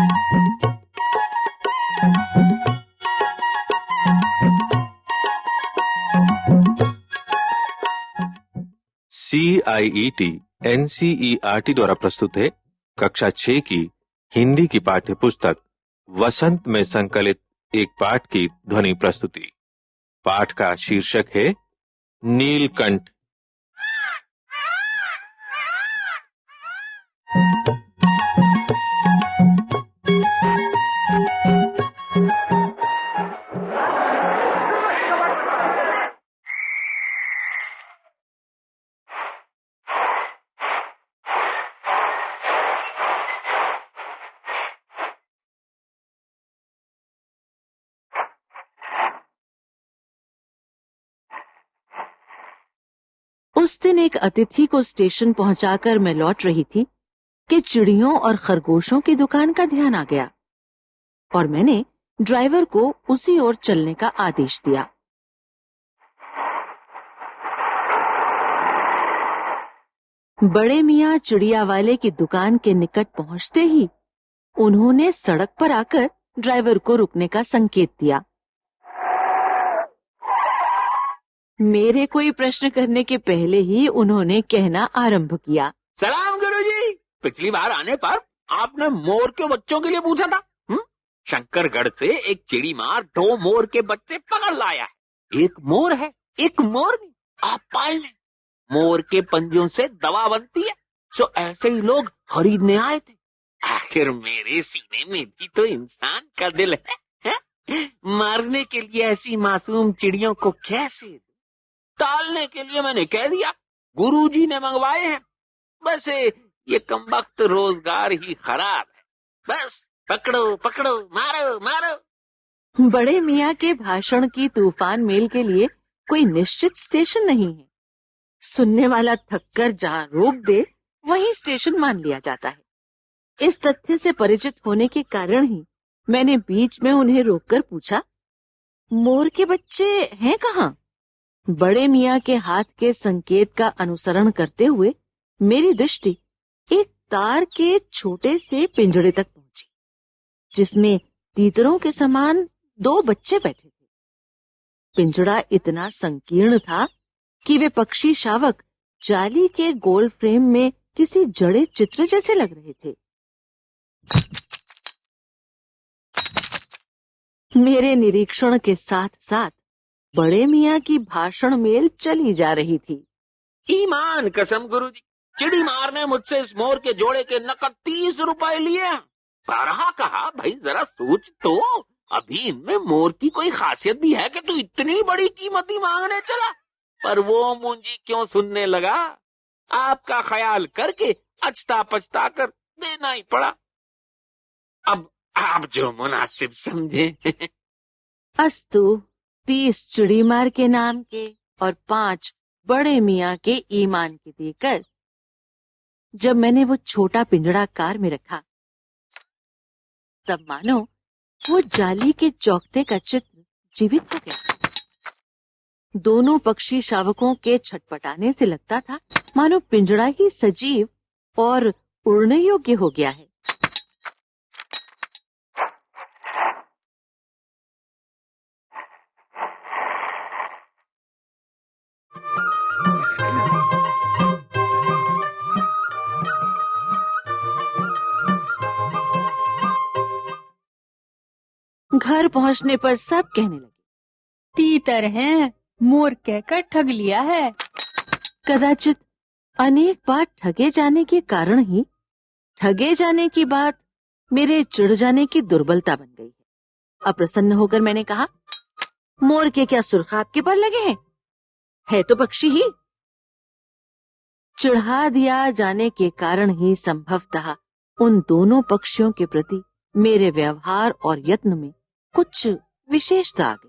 C I T N C R T द्वारा प्रस्तुत है कक्षा छ की हिंदी की पाठ्य पुस्तक वसंत में संकलित एक पाठ की ध्वनि प्रस्तुति। पाठ का शीर्षक है नीलकंठ। एक अतिथि को स्टेशन पहुंचाकर मैं लौट रही थी कि चिड़ियों और खरगोशों की दुकान का ध्यान आ गया और मैंने ड्राइवर को उसी ओर चलने का आदेश दिया। बड़े मियाँ चिड़िया वाले की दुकान के निकट पहुँचते ही उन्होंने सड़क पर आकर ड्राइवर को रुकने का संकेत दिया। मेरे कोई प्रश्न करने के पहले ही उन्होंने कहना आरंभ किया सलाम गुरुजी पिछली बार आने पर आपने मोर के बच्चों के लिए पूछा था हुँ? शंकरगढ़ से एक चिड़ी मार दो मोर के बच्चे पकड़ लाया है एक मोर है एक मोर नहीं आप पाल लें मोर के पंजों से दवा बनती है सो ऐसे ही लोग खरीदने आए थे आखिर मेरे सीने में भी तो इंसान का दिल है, है? मारने के लिए ऐसी मासूम चिड़ियों को कैसे? टालने के लिए मैंने कह दिया, गुरुजी ने मंगवाए हैं। बस ये कमबख्त रोज़गार ही खराब है। बस, पकड़ो पकड़ो, मारो मारो। बड़े मियाँ के भाषण की तूफ़ान मेल के लिए कोई निश्चित स्टेशन नहीं है। सुनने वाला थककर जहाँ रोक दे, वही स्टेशन मान लिया जाता है। इस तथ्य से परिचित होने के कारण ही मैंने बीच में उन्हें रोककर पूछा, मोर के बच्चे हैं कहाँ? बड़े मियाँ के हाथ के संकेत का अनुसरण करते हुए मेरी दृष्टि एक तार के छोटे से पिंजड़े तक पहुँची, जिसमें तीतरों के समान दो बच्चे बैठे थे। पिंजड़ा इतना संकीर्ण था कि वे पक्षी शावक जाली के गोल फ्रेम में किसी जड़े चित्र जैसे लग रहे थे। मेरे निरीक्षण के साथ साथ बड़े मियाँ की भाषण मेल चली जा रही थी। ईमान कसम गुरुजी। चिड़ी मार ने मुझसे इस मोर के जोड़े के नकद तीस रुपए लिए बारहा कहा भाई जरा सोच तो। अभी इनमें मोर की कोई खासियत भी है कि तू इतनी बड़ी कीमती मांगने चला? पर वो मुंजी क्यों सुनने लगा? आपका ख्याल करके अचता पछता कर देना ही पड़ा। अब आप जो मुनासिब समझे। अस्तु तीस चिड़ी मार के नाम के और पाँच बड़े मियाँ के ईमान के देकर, जब मैंने वो छोटा पिंजड़ा कार में रखा, तब मानो वो जाली के चौकटे का चित्र जीवित हो गया। दोनों पक्षी शावकों के छटपटाने से लगता था, मानो पिंजड़ा ही सजीव और उड़ने योग्य हो गया है। घर पहुँचने पर सब कहने लगे, तीतर हैं, मोर कहकर ठग लिया है। कदाचित अनेक बार ठगे जाने के कारण ही, ठगे जाने की बात मेरे चिड़ जाने की दुर्बलता बन गई है। अप्रसन्न होकर मैंने कहा, मोर के क्या सुर्ख आपके पर लगे हैं? है तो पक्षी ही। चिढ़ा दिया जाने के कारण ही संभवतः उन दोनों पक्षियों के प्रति मेरे व्यवहार और यत्न में कुछ विशेषता आ गई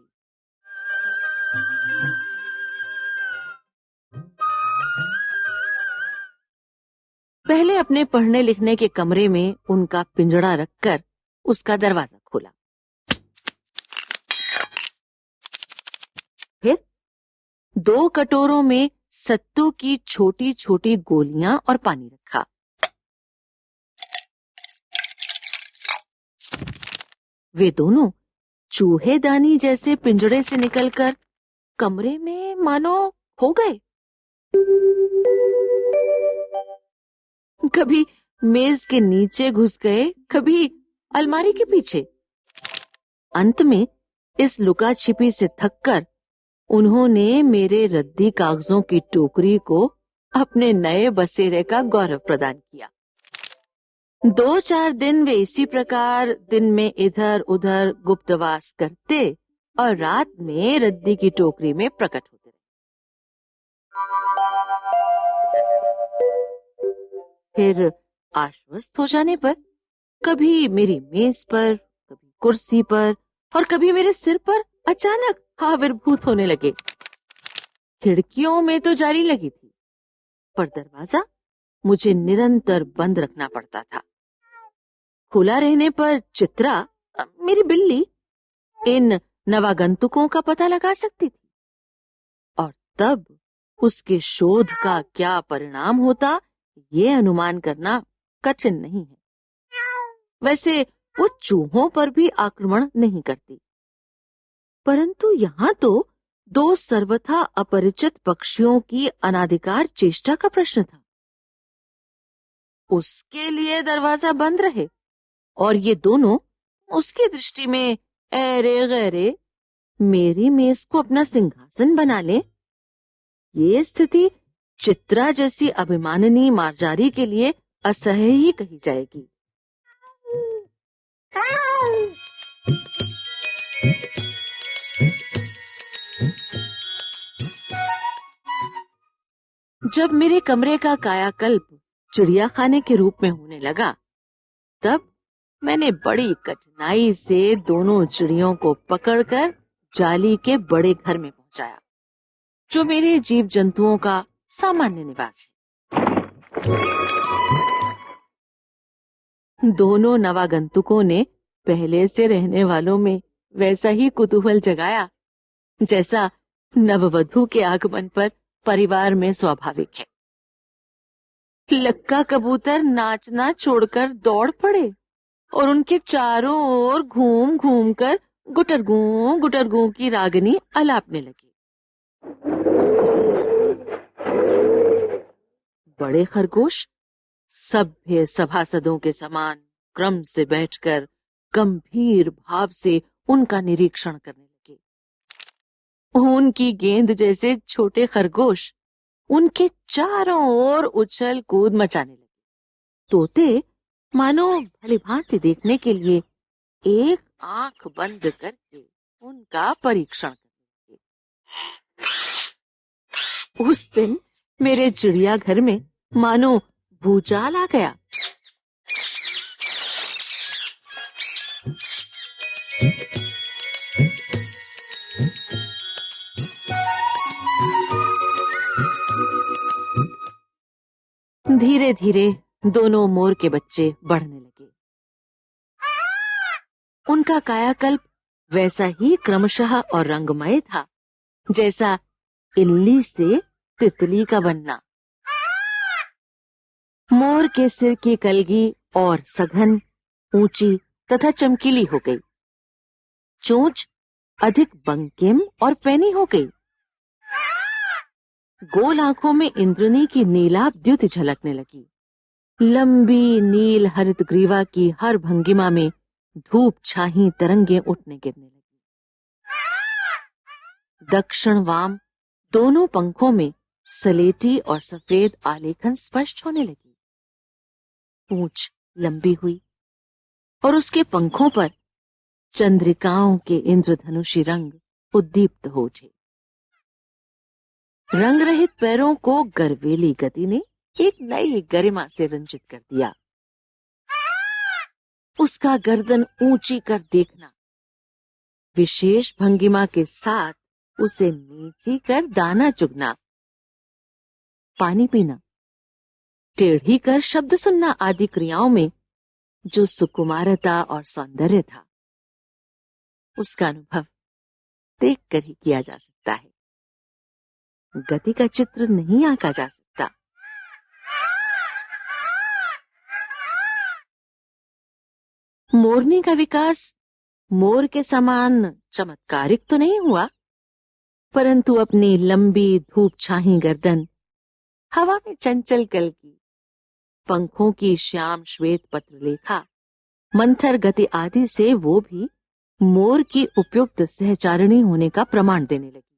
पहले अपने पढ़ने लिखने के कमरे में उनका पिंजड़ा रखकर उसका दरवाज़ा खोला। फिर दो कटोरों में सत्तू की छोटी छोटी गोलियाँ और पानी रखा। वे दोनों चूहेदानी जैसे पिंजड़े से निकलकर कमरे में, मानो, हो गए। कभी मेज के नीचे घुस गए, कभी अलमारी के पीछे। अंत में इस लुका छिपी से थककर उन्होंने मेरे रद्दी कागजों की टोकरी को अपने नए बसेरे का गौरव प्रदान किया। दो चार दिन वे इसी प्रकार दिन में इधर उधर गुप्तवास करते और रात में रद्दी की टोकरी में प्रकट होते फिर आश्वस्त हो जाने पर कभी मेरी मेज पर, कभी कुर्सी पर और कभी मेरे सिर पर अचानक आविर्भूत होने लगे। खिड़कियों में तो जारी लगी थी, पर दरवाज़ा मुझे निरंतर बंद रखना पड़ता था। खुला रहने पर चित्रा मेरी बिल्ली इन नवागंतुकों का पता लगा सकती थी। और तब उसके शोध का क्या परिणाम होता, ये अनुमान करना कठिन नहीं है। वैसे वो चूहों पर भी आक्रमण नहीं करती। परंतु यहाँ तो दो सर्वथा अपरिचित पक्षियों की अनाधिकार चेष्टा का प्रश्न था। उसके लिए दरवाज़ा बंद रहे। और ये दोनों उसकी दृष्टि में, अरे गैरे, मेरी मेज को अपना सिंहासन बना ले। ये स्थिति चित्रा जैसी अभिमाननी मारजारी के लिए असह्य ही कही जाएगी। जब मेरे कमरे का कायाकल्प चिड़िया खाने के रूप में होने लगा, तब मैंने बड़ी कठिनाई से दोनों चिड़ियों को पकड़कर जाली के बड़े घर में पहुँचाया, जो मेरे जीव जंतुओं का सामान्य निवास है। दोनों नवागंतुकों ने पहले से रहने वालों में वैसा ही कुतूहल जगाया, जैसा नववधु के आगमन पर परिवार में स्वाभाविक है। लक्का कबूतर नाचना छोड़कर दौड़ पड़े। और उनके चारों ओर घूम घूम कर गुटरगू गुटरगू की रागनी अलापने लगी। बड़े खरगोश सभ्य सभासदों के समान क्रम से बैठकर गंभीर भाव से उनका निरीक्षण करने लगे। ऊन की गेंद जैसे छोटे खरगोश उनके चारों ओर उछल कूद मचाने लगे। तोते मानो भली भांति देखने के लिए एक आँख बंद करके उनका परीक्षण करने उस दिन मेरे चिड़ियाघर में मानो भूचाल आ गया। धीरे धीरे दोनों मोर के बच्चे बढ़ने लगे। उनका कायाकल्प वैसा ही क्रमशः और रंगमय था, जैसा इल्ली से तितली का बनना। मोर के सिर की कलगी और सघन, ऊँची तथा चमकीली हो गई। चोंच अधिक बंकिम और पैनी हो गई। गोल आँखों में इंद्रनी की नीलाभ द्युति झलकने लगी। लंबी नील हरित ग्रीवा की हर भंगिमा में धूप छाही तरंगे उठने गिरने लगी। दक्षिण वाम दोनों पंखों में सलेटी और सफ़ेद आलेखन स्पष्ट होने लगी। पूछ लंबी हुई और उसके पंखों पर चंद्रिकाओं के इंद्रधनुषी रंग उद्दीप्त हो उठे। रंग रहित पैरों को गर्वेली गति ने एक नई गरिमा से रंजित कर दिया। उसका गर्दन ऊँची कर देखना। विशेष भंगिमा के साथ उसे नीची कर दाना चुगना। पानी पीना। टेढ़ी कर शब्द सुनना आदि क्रियाओं में जो सुकुमारता और सौंदर्य था। उसका अनुभव देख कर ही किया जा सकता है। गति का चित्र नहीं आंका जा सकता। मोरनी का विकास मोर के समान चमत्कारिक तो नहीं हुआ। परंतु अपनी लंबी धूप छाही गर्दन, हवा में चंचल कल की, पंखों की श्याम श्वेत पत्र लेखा मंथर गति आदि से वो भी मोर की उपयुक्त सहचारिणी होने का प्रमाण देने लगी।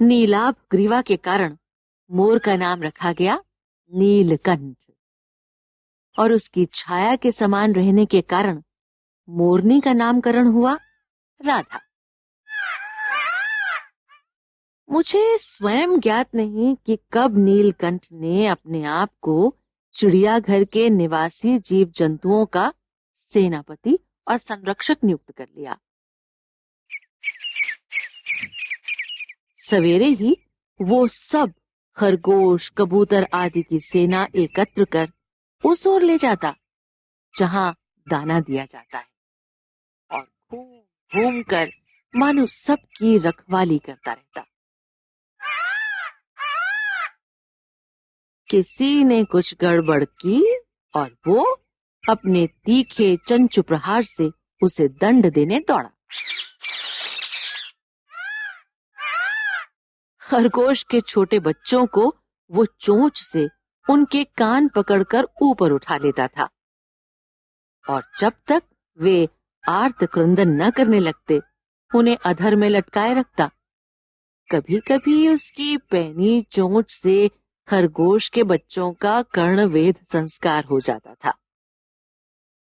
नीलाभ ग्रीवा के कारण मोर का नाम रखा गया नीलकंठ। और उसकी छाया के समान रहने के कारण मोरनी का नामकरण हुआ राधा। मुझे स्वयं ज्ञात नहीं कि कब नीलकंठ ने अपने आप को चिड़ियाघर के निवासी जीव जंतुओं का सेनापति और संरक्षक नियुक्त कर लिया। सवेरे ही वो सब खरगोश, कबूतर आदि की सेना एकत्र कर उस ओर ले जाता, जहाँ दाना दिया जाता है। और घूम घूम कर मानो सबकी रखवाली करता रहता। किसी ने कुछ गड़बड़ की और वो अपने तीखे चंचु प्रहार से उसे दंड देने दौड़ा। खरगोश के छोटे बच्चों को वो चोंच से उनके कान पकड़कर ऊपर उठा लेता था। और जब तक वे आर्त क्रंदन न करने लगते, उन्हें अधर में लटकाए रखता। कभी कभी उसकी पैनी चोंच से खरगोश के बच्चों का कर्णवेद संस्कार हो जाता था।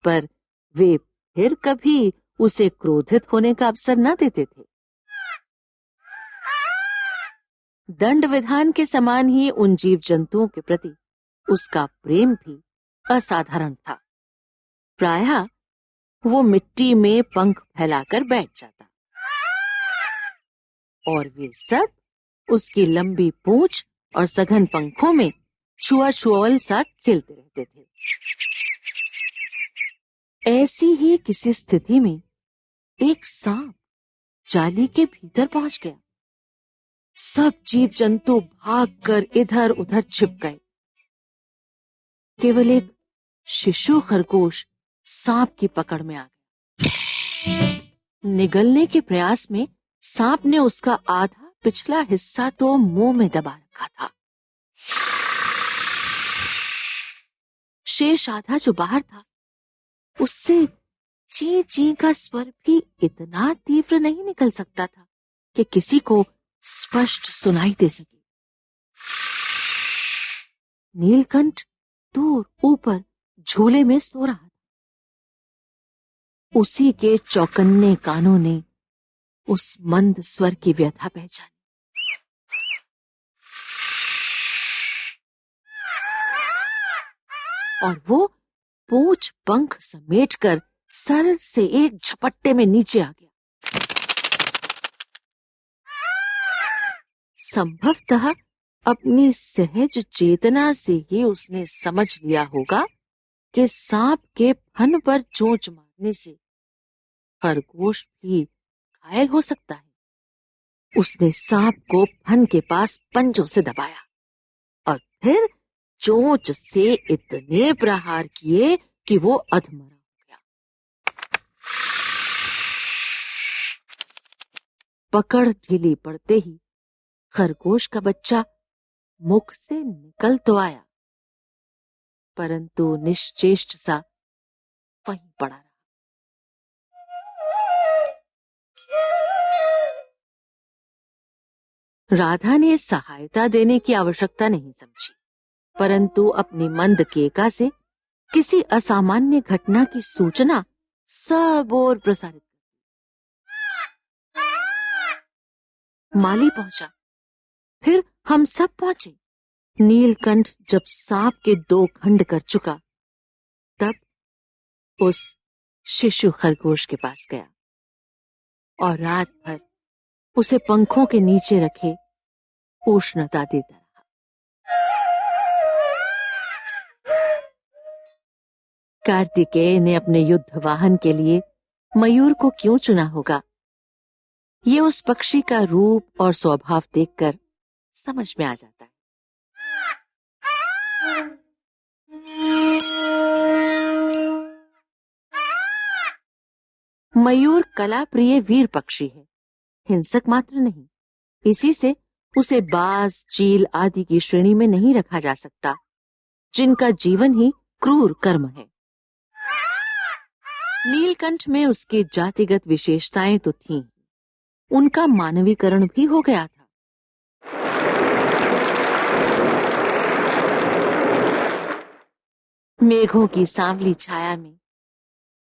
पर वे फिर कभी उसे क्रोधित होने का अवसर न देते थे। दंड विधान के समान ही उन जीव जंतुओं के प्रति उसका प्रेम भी असाधारण था। प्रायः वो मिट्टी में पंख फैलाकर बैठ जाता। और वे सब उसकी लंबी पूंछ और सघन पंखों में छुआ छुअल सा खेलते रहते थे। ऐसी ही किसी स्थिति में एक सांप जाली के भीतर पहुँच गया। सब जीव जंतु भागकर इधर उधर छिप गए। केवल एक शिशु खरगोश सांप की पकड़ में आ गया। निगलने के प्रयास में सांप ने उसका आधा पिछला हिस्सा तो मुँह में दबा रखा था। शेष आधा जो बाहर था, उससे ची ची का स्वर भी इतना तीव्र नहीं निकल सकता था कि किसी को स्पष्ट सुनाई दे सके। नीलकंठ दूर ऊपर झूले में सो रहा था। उसी के चौकन्ने कानों ने उस मंद स्वर की व्यथा पहचानी। और वो पूछ पंख समेट कर सर से एक झपट्टे में नीचे आ गया। संभवतः अपनी सहज चेतना से ही उसने समझ लिया होगा कि सांप के फन पर चोंच मारने से खरगोश भी घायल हो सकता है। उसने सांप को फन के पास पंजों से दबाया और फिर चोंच से इतने प्रहार किए कि वो अधमरा हो गया। पकड़ ढीली पड़ते ही खरगोश का बच्चा मुख से निकल तो आया, परंतु निश्चेष्ट सा वहीं पड़ा रहा। राधा ने सहायता देने की आवश्यकता नहीं समझी, परंतु अपनी मंद केका से किसी असामान्य घटना की सूचना सब ओर प्रसारित माली पहुँचा। फिर हम सब पहुँचे। नीलकंठ जब सांप के दो खंड कर चुका, तब उस शिशु खरगोश के पास गया और रात भर उसे पंखों के नीचे रखे उष्णता देता रहा। कार्तिकेय ने अपने युद्ध वाहन के लिए मयूर को क्यों चुना होगा? ये उस पक्षी का रूप और स्वभाव देखकर समझ में आ जाता है। मयूर कला प्रिय वीर पक्षी है। हिंसक मात्र नहीं। इसी से उसे बाज चील आदि की श्रेणी में नहीं रखा जा सकता जिनका जीवन ही क्रूर कर्म है। नीलकंठ में उसकी जातिगत विशेषताएँ तो थीं, उनका मानवीकरण भी हो गया था। मेघों की सांवली छाया में,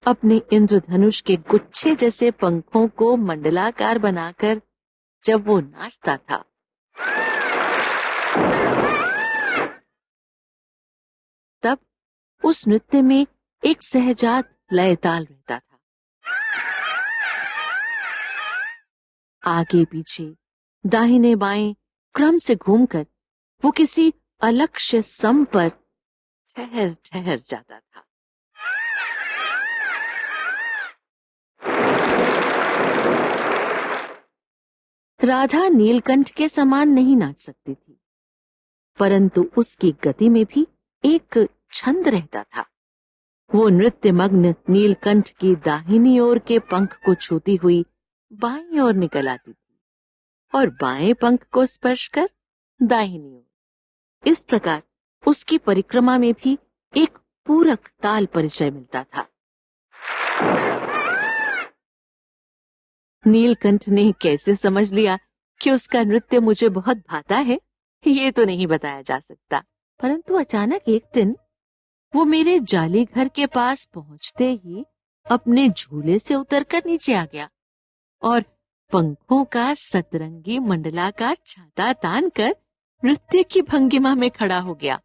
अपने इंद्रधनुष के गुच्छे जैसे पंखों को मंडलाकार बनाकर जब वो नाचता था। तब उस नृत्य में एक सहजात लयताल रहता था। आगे पीछे दाहिने बाएँ क्रम से घूमकर वो किसी अलक्ष्य सम पर ठहर ठहर जाता था राधा नीलकंठ के समान नहीं नाच सकती थी, परंतु उसकी गति में भी एक छंद रहता था। वो नृत्य मग्न नीलकंठ की दाहिनी ओर के पंख को छूती हुई बाई ओर निकल आती थी और बाएँ पंख को स्पर्श कर दाहिनी ओर। इस प्रकार उसकी परिक्रमा में भी एक पूरक ताल परिचय मिलता था। नीलकंठ ने कैसे समझ लिया कि उसका नृत्य मुझे बहुत भाता है, ये तो नहीं बताया जा सकता। परंतु अचानक एक दिन वो मेरे जाली घर के पास पहुँचते ही अपने झूले से उतरकर नीचे आ गया और पंखों का सतरंगी मंडलाकार छाता तान कर नृत्य की भंगिमा में खड़ा हो गया।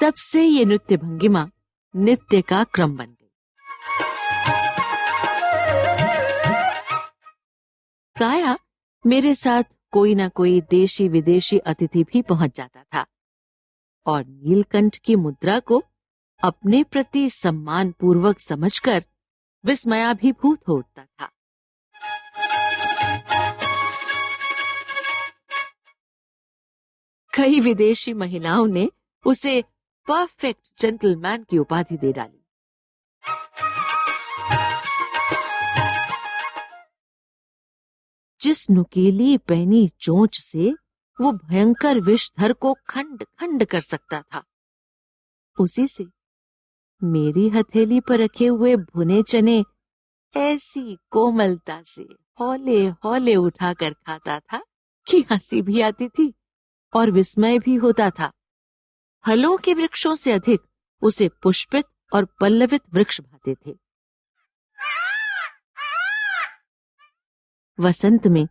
तब से ये नृत्य भंगिमा, नित्य का क्रम बन गई। प्राय मेरे साथ कोई ना कोई देशी विदेशी अतिथि भी पहुँच जाता था और नीलकंठ की मुद्रा को अपने प्रति सम्मान पूर्वक समझकर विस्मयाभिभूत हो उठता था। कई विदेशी महिलाओं ने उसे परफेक्ट जेंटलमैन की उपाधि दे डाली। जिस नुकीली पैनी चोंच से वो भयंकर विषधर को खंड खंड कर सकता था, उसी से मेरी हथेली पर रखे हुए भुने चने ऐसी कोमलता से हौले हौले उठाकर खाता था कि हँसी भी आती थी और विस्मय भी होता था। फलों के वृक्षों से अधिक उसे पुष्पित और पल्लवित वृक्ष भाते थे। वसंत में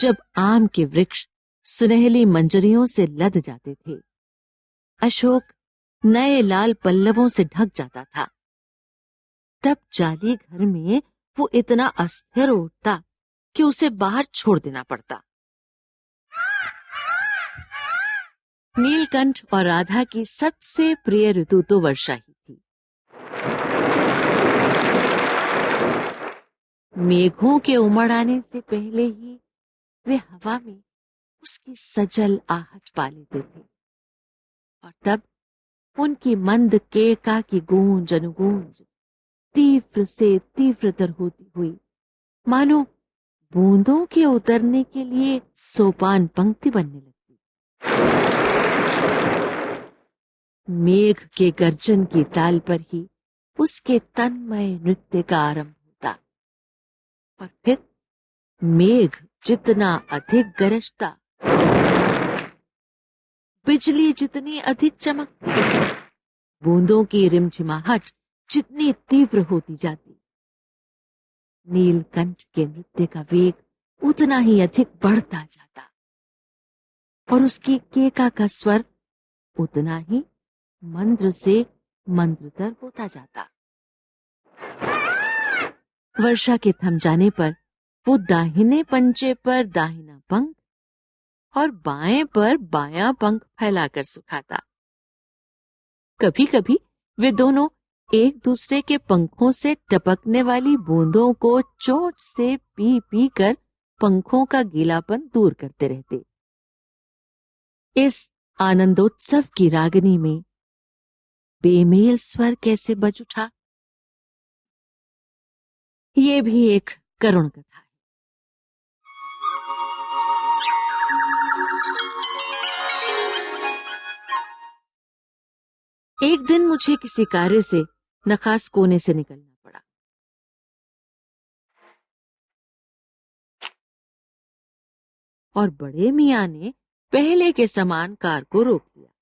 जब आम के वृक्ष सुनहली मंजरियों से लद जाते थे, अशोक नए लाल पल्लवों से ढक जाता था। तब जाली घर में वो इतना अस्थिर उठता कि उसे बाहर छोड़ देना पड़ता। नीलकंठ और राधा की सबसे प्रिय ऋतु तो वर्षा ही थी। मेघों के उमड़ आने से पहले ही वे हवा में उसकी सजल आहट पा लेते थे। और तब उनकी मंद केका की गूंज अनुगूंज तीव्र से तीव्रतर होती हुई, मानो बूंदों के उतरने के लिए सोपान पंक्ति बनने लगती मेघ के गर्जन की ताल पर ही उसके तन्मय नृत्य का आरंभ होता। और फिर मेघ जितना अधिक गरजता, बिजली जितनी अधिक चमकती, बूंदों की रिमझिमाहट जितनी तीव्र होती जाती। नीलकंठ के नृत्य का वेग उतना ही अधिक बढ़ता जाता। और उसकी केका का स्वर उतना ही मंद्र से मंद्रतर होता जाता। वर्षा के थम जाने पर वो दाहिने पंचे पर दाहिना पंख और बाएँ पर बायां पंख फैलाकर सुखाता। कभी कभी वे दोनों एक दूसरे के पंखों से टपकने वाली बूंदों को चोट से पी पी कर पंखों का गीलापन दूर करते रहते। इस आनंदोत्सव की रागनी में बेमेल स्वर कैसे बज उठा? ये भी एक करुण कथा है। एक दिन मुझे किसी कार्य से नखास कोने से निकलना पड़ा। और बड़े मियाँ ने पहले के समान कार को रोक दिया।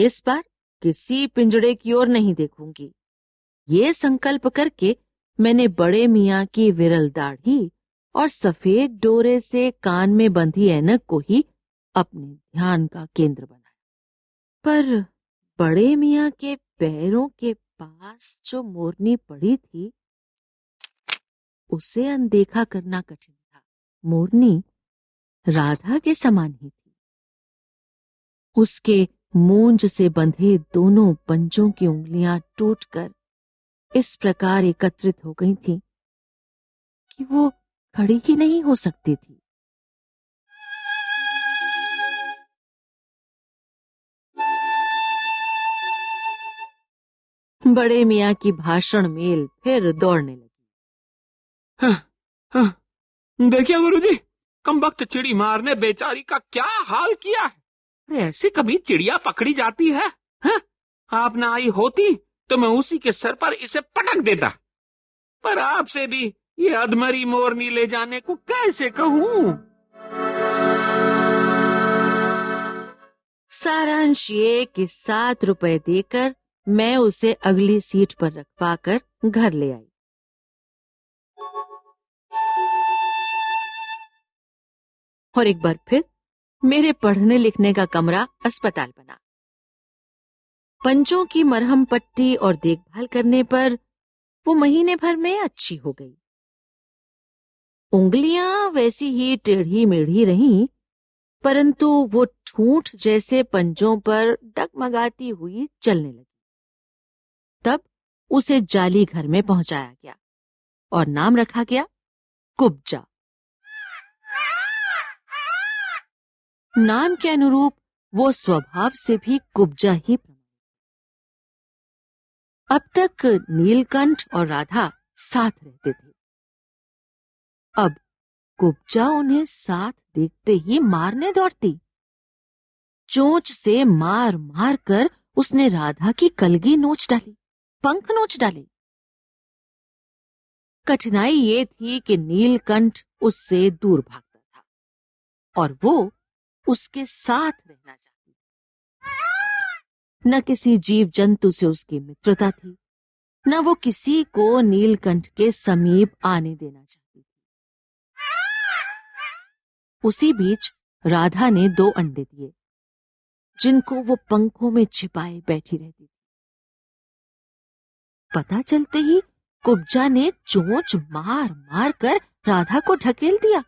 इस बार किसी पिंजड़े की ओर नहीं देखूँगी। ये संकल्प करके मैंने बड़े मियाँ की विरल दाढ़ी और सफ़ेद डोरे से कान में बंधी ऐनक को ही अपने ध्यान का केंद्र बनाया। पर बड़े मियाँ के पैरों के पास जो मोरनी पड़ी थी, उसे अनदेखा करना कठिन था। मोरनी राधा के समान ही थी। उसके मूंज से बंधे दोनों पंजों की उंगलियाँ टूटकर इस प्रकार एकत्रित हो गई थी कि वो खड़ी ही नहीं हो सकती थी। बड़े मियाँ की भाषण मेल फिर दौड़ने लगी। देखिए गुरुजी, कम वक्त चिड़ी मारने बेचारी का क्या हाल किया है? ऐसे कभी चिड़िया पकड़ी जाती है? हाँ? आप ना आई होती तो मैं उसी के सर पर इसे पटक देता। पर आपसे भी ये अधमरी मोरनी ले जाने को कैसे कहूँ? सारांश ये कि सात रुपए देकर मैं उसे अगली सीट पर रखवा कर घर ले आई। और एक बार फिर मेरे पढ़ने लिखने का कमरा अस्पताल बना। पंचों की मरहम पट्टी और देखभाल करने पर वो महीने भर में अच्छी हो गई। उंगलियाँ वैसी ही टेढ़ी मेढ़ी रहीं, परंतु वो ठूंठ जैसे पंजों पर डगमगाती हुई चलने लगी। तब उसे जाली घर में पहुँचाया गया और नाम रखा गया, कुब्जा। नाम के अनुरूप वो स्वभाव से भी कुब्जा ही अब तक नीलकंठ और राधा साथ रहते थे। अब कुब्जा उन्हें साथ देखते ही मारने दौड़ती। चोंच से मार मार कर उसने राधा की कलगी नोच डाली, पंख नोच डाले। कठिनाई ये थी कि नीलकंठ उससे दूर भागता था और वो उसके साथ रहना चाहती न किसी जीव जंतु से उसकी मित्रता थी, न वो किसी को नीलकंठ के समीप आने देना चाहती थी। उसी बीच राधा ने दो अंडे दिए, जिनको वो पंखों में छिपाए बैठी रहती थी। पता चलते ही कुब्जा ने चोंच मार मार कर राधा को ढकेल दिया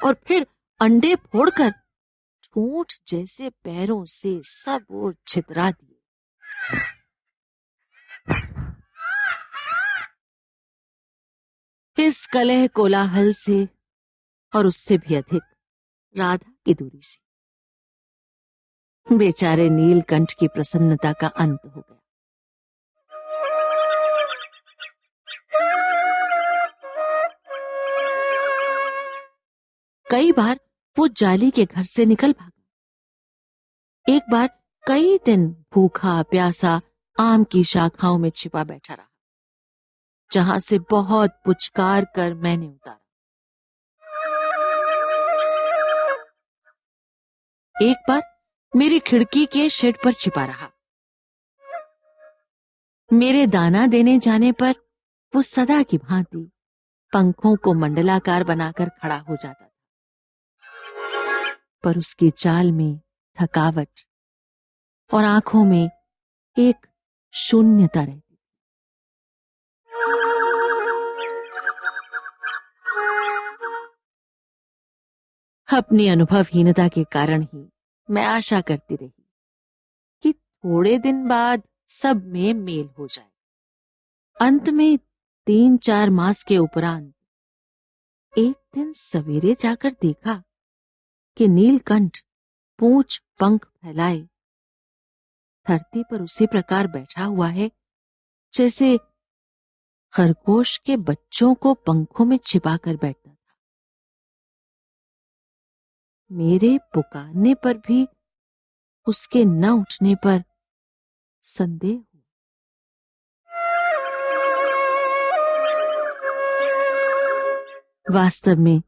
और फिर अंडे फोड़कर ठूंठ जैसे पैरों से सब ओर छितरा दिए। इस कलह कोलाहल से और उससे भी अधिक राधा की दूरी से। बेचारे नीलकंठ की प्रसन्नता का अंत हो गया। कई बार वो जाली के घर से निकल भागा। एक बार कई दिन भूखा, प्यासा आम की शाखाओं में छिपा बैठा रहा, जहाँ से बहुत पुचकार कर मैंने उतारा। एक बार मेरी खिड़की के शेड पर छिपा रहा। मेरे दाना देने जाने पर वो सदा की भांति पंखों को मंडलाकार बनाकर खड़ा हो जाता पर उसकी चाल में थकावट और आँखों में एक शून्यता रहती। अपनी अनुभवहीनता के कारण ही मैं आशा करती रही कि थोड़े दिन बाद सब में मेल हो जाए। अंत में तीन चार मास के उपरांत एक दिन सवेरे जाकर देखा कि नीलकंठ पूंछ पंख फैलाए। धरती पर उसी प्रकार बैठा हुआ है, जैसे खरगोश के बच्चों को पंखों में छिपाकर बैठता था। मेरे पुकारने पर भी, उसके न उठने पर संदेह वास्तव में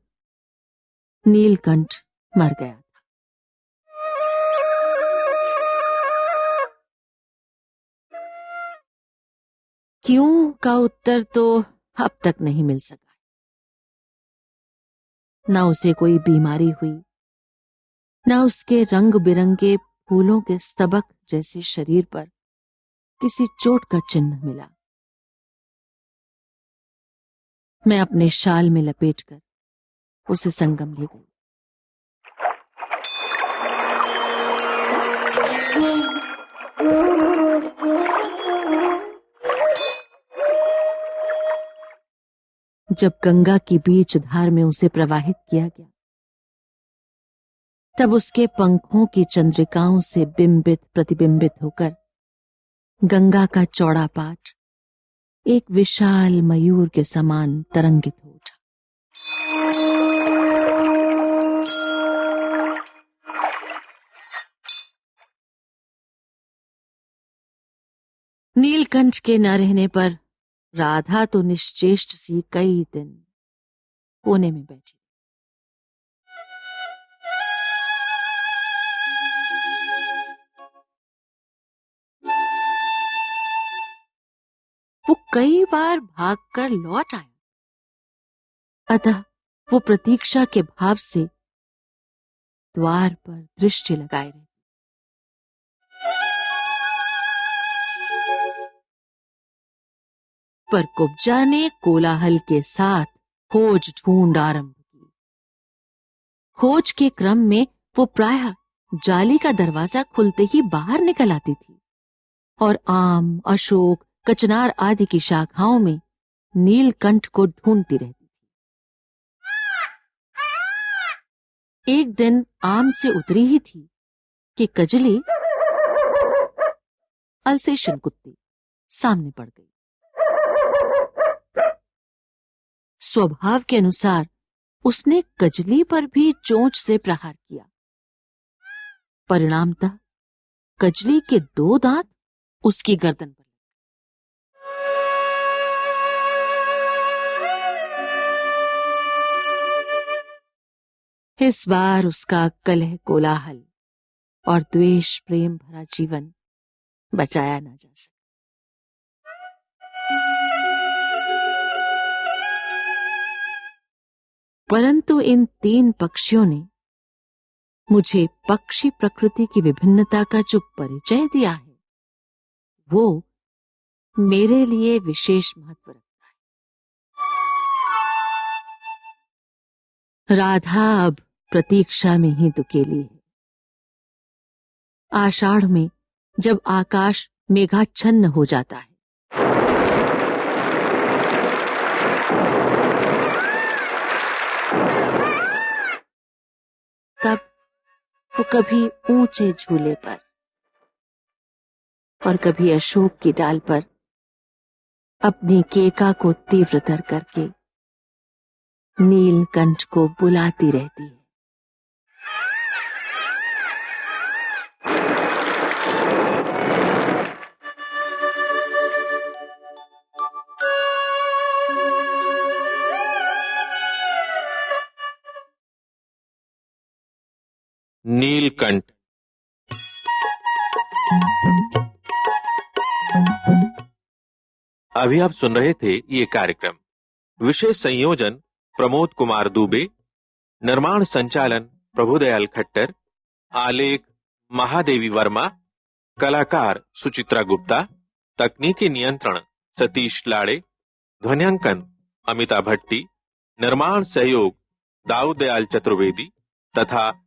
नीलकंठ मर गया था क्यों का उत्तर तो अब तक नहीं मिल सका? ना उसे कोई बीमारी हुई, ना उसके रंग बिरंगे फूलों के स्तबक जैसे शरीर पर किसी चोट का चिन्ह मिला। मैं अपने शाल में लपेटकर उसे संगम ले गई। जब गंगा की बीच धार में उसे प्रवाहित किया गया, तब उसके पंखों की चंद्रिकाओं से बिंबित प्रतिबिंबित होकर गंगा का चौड़ा पाठ एक विशाल मयूर के समान तरंगित हो नीलकंठ के न रहने पर राधा तो निश्चेष्ट सी कई दिन कोने में बैठी। वो कई बार भागकर लौट आया। अतः वो प्रतीक्षा के भाव से द्वार पर दृष्टि लगाए रहे। पर कुब्जा ने कोलाहल के साथ खोज ढूंढ आरंभ की। खोज के क्रम में वो प्रायः जाली का दरवाज़ा खुलते ही बाहर निकल आती थी और आम, अशोक, कचनार आदि की शाखाओं में नीलकंठ को ढूंढती रहती थी। एक दिन आम से उतरी ही थी कि कजली अल्सेशन कुत्ती सामने पड़ गई। स्वभाव के अनुसार उसने कजली पर भी चोंच से प्रहार किया। परिणामतः कजली के दो दांत उसकी गर्दन पर इस बार उसका कलह कोलाहल और द्वेष प्रेम भरा जीवन बचाया ना जा सका। परंतु इन तीन पक्षियों ने मुझे पक्षी प्रकृति की विभिन्नता का जो परिचय दिया है, वो मेरे लिए विशेष महत्व रखता है। राधा अब प्रतीक्षा में ही दुकेली है। आषाढ़ में जब आकाश मेघाच्छन्न हो जाता है तब वो कभी ऊँचे झूले पर और कभी अशोक की डाल पर अपनी केका को तीव्रतर करके नीलकंठ को बुलाती रहती है। नीलकंठ। अभी आप सुन रहे थे ये कार्यक्रम। विशेष संयोजन, प्रमोद कुमार दुबे, निर्माण संचालन, प्रभुदयाल खट्टर, आलेख, महादेवी वर्मा, कलाकार सुचित्रा गुप्ता, तकनीकी नियंत्रण, सतीश लाड़े, ध्वनियांकन, अमिता भट्टी, निर्माण सहयोग दाऊद दयाल चतुर्वेदी, तथा